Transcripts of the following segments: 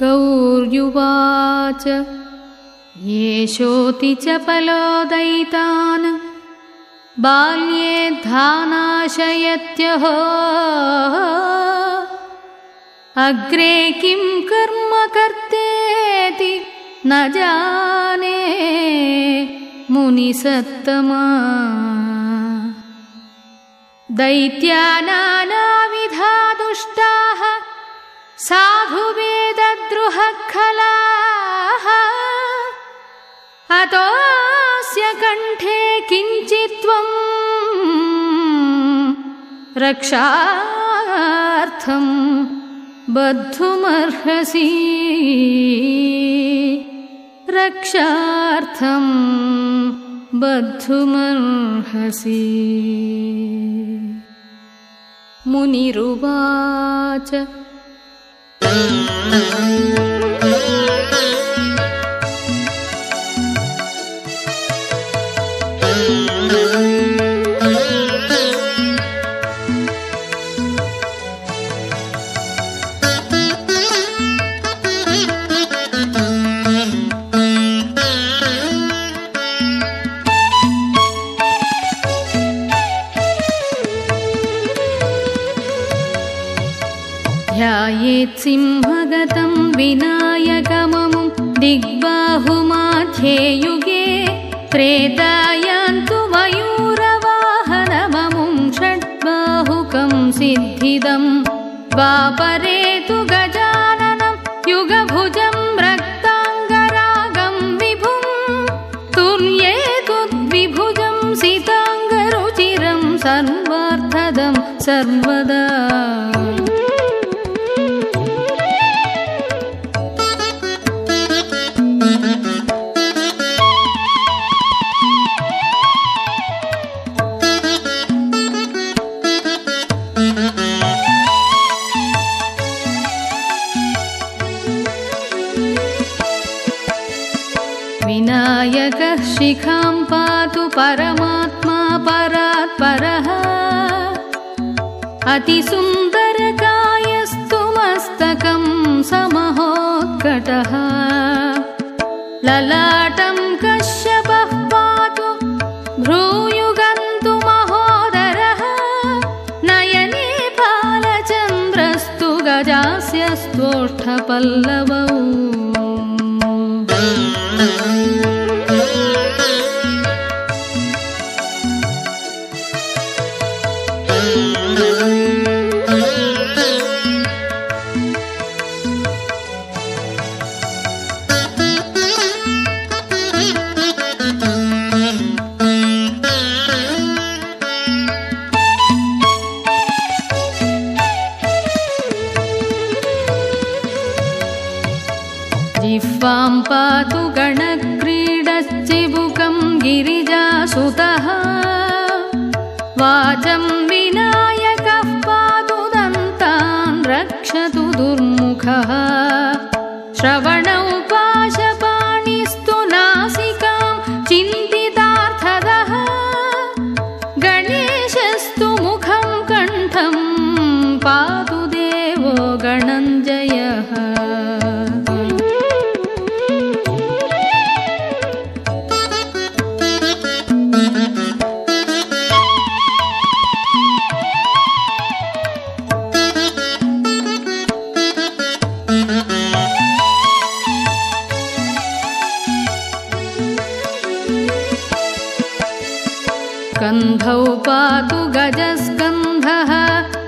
गौर्युवाच। येषोति च पलोदयितान् बाल्ये धानाशयत्यहो अग्रे किं कर्म कर्तेति न जाने मुनिसत्तमा। दैत्यानानाविधा दुष्टाः साधुवेदद्रुहखलाः। अतोऽस्य कण्ठे किञ्चित्त्वम् रक्षार्थम् बद्धुमर्हसि। रक्षार्थम् बद्धुमर्हसि। मुनिरुवाच Música विनायकममुं दिग्बाहुमाध्ये युगे त्रेतायान्तु मयूरवाहनममुं षड्बाहुकं सिद्धिदं द्वापरे तु गजाननं युगभुजं रक्ताङ्गरागं विभुं तुर्ये तु द्विभुजं सिताङ्गरुचिरं सर्वार्थदं सर्वदा विनायकः शिखां पातु परमात्मा परात् परः अतिसुन्दरकायस्तु मस्तकं समहोत्कटः। ललाटं कश्यपः पातु भ्रूयुगन्तु महोदरः। नयने बालचन्द्रस्तु गजास्यस्तोष्ठपल्लवौ Música श्रवणौ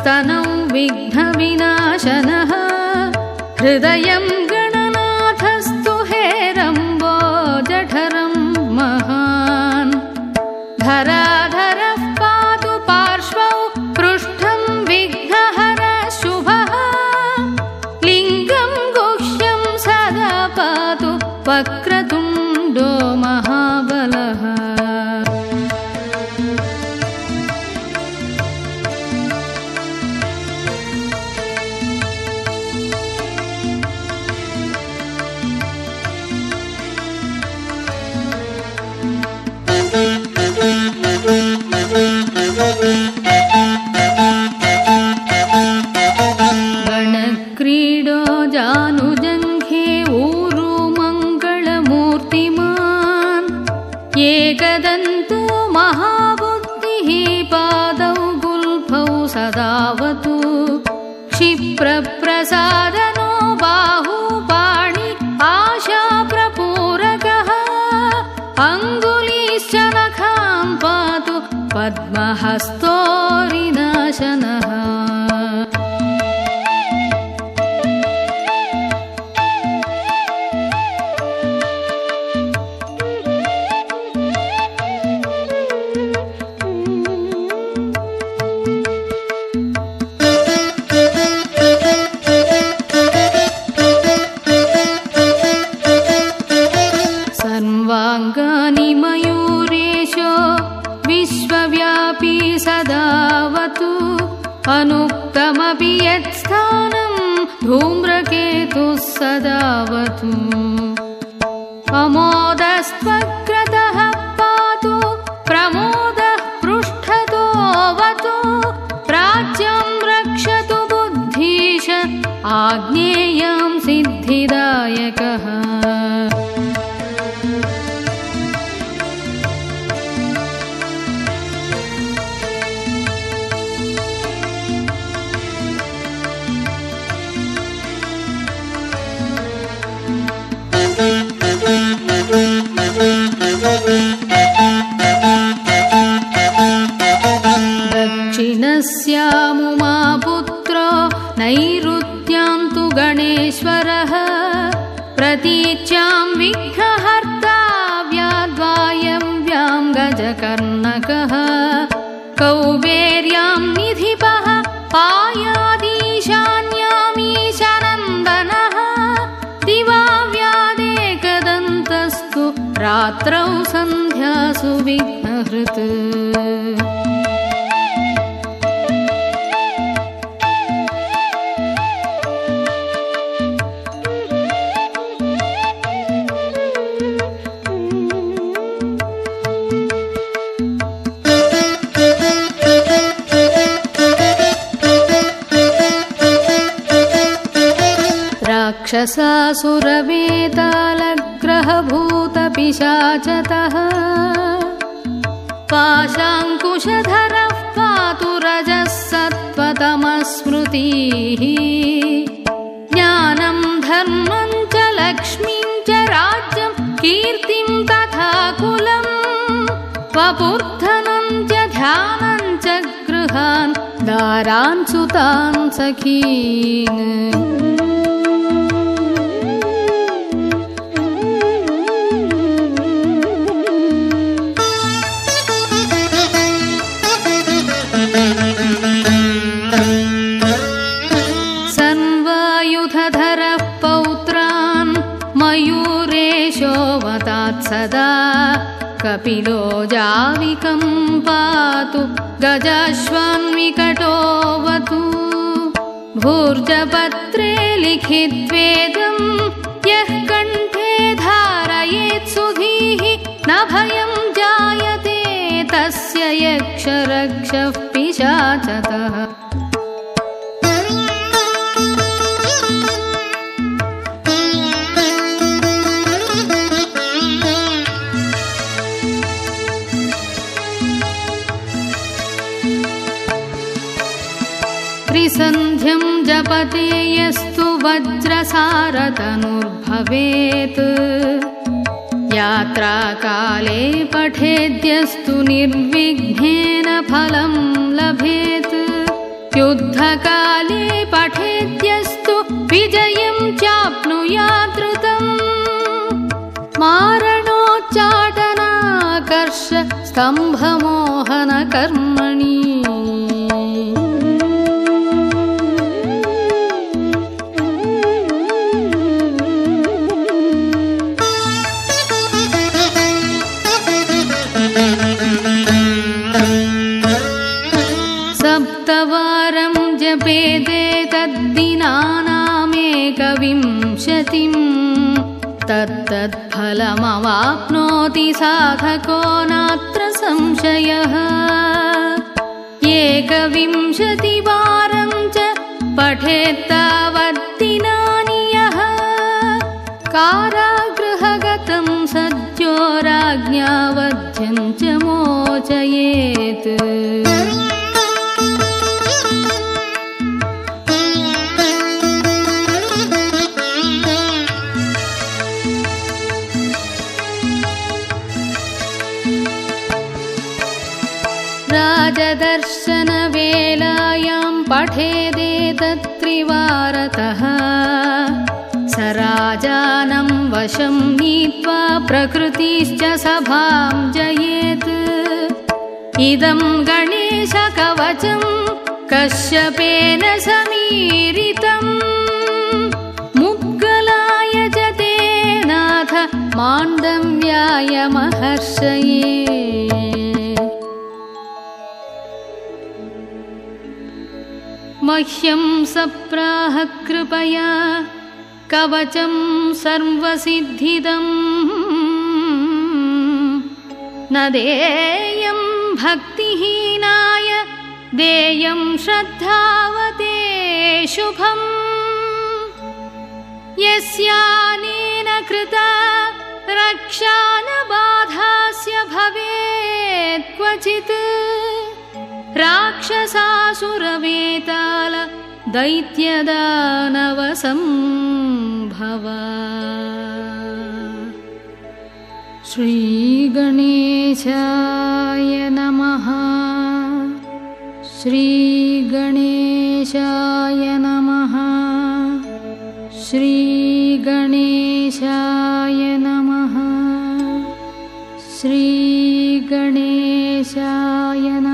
स्तनौ विघ्नविनाशनः हृदयं अङ्गुलीश्च नखान् पातु पद्महस्तोरिनाशनः गजकर्णकः कौबेर्यां निधिपः पायादीशान्यामीशनन्दनः दिवा व्यादेकदन्तस्तु रात्रौ सन्ध्यासु विघ्नहृत् राक्षसासुरवेतालग्रहभूतपिशाचतः पाशाङ्कुशधरः पातु रजः सत्त्वतमस्मृतिः ज्ञानं धर्मं च लक्ष्मीं च राज्यं कीर्तिं तथा कुलम् वपुर्धनं च ध्यानं च गृहान् दारान् सुतान् सखीन् पातु गजाश्वान्विकटोऽवतु भूर्जपत्रे लिखिद्वेदं यः कण्ठे धारयेत् सुधीः न भयं जायते तस्य यक्षरक्षः पिशाचतः जपते यस्तु वज्रसारतनुर्भवेत्। यात्राकाले पठेद्यस्तु निर्विघ्नेन फलं लभेत्। युद्धकाले पठेद्यस्तु विजयं चाप्नुयादृतम्। मारणोच्चाटनाकर्ष स्तम्भमोहनकर्मणि तत्तत्फलमवाप्नोति साधको नात्र संशयः। एकविंशतिवारं च पठेत्तावत् दिनानि यः कारागृहगतं सद्यो राज्ञावध्यं च मोचयेत् राजदर्शनवेलायां पठेदेतत्त्रिवारतः स राजानं वशं नीत्वा प्रकृतिश्च सभां जयेत्। इदं गणेशकवचं कश्यपेन समीरितम् ते नाथ माण्डव्याय महर्षये मह्यं सप्राह कृपया कवचं सर्वसिद्धिदम् न देयं भक्तिहीनाय देयं श्रद्धावते शुभम्। यस्यानेन कृता रक्षा न बाधास्य भवेत् क्वचित् राक्षसासुरवेताल दैत्यदानवसम्भव। श्रीगणेशाय नमः। श्रीगणेशाय नमः। श्रीगणेशाय नमः। श्रीगणेशाय नमः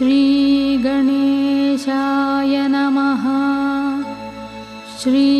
श्रीगणेशाय नमः। श्रीगणेशाय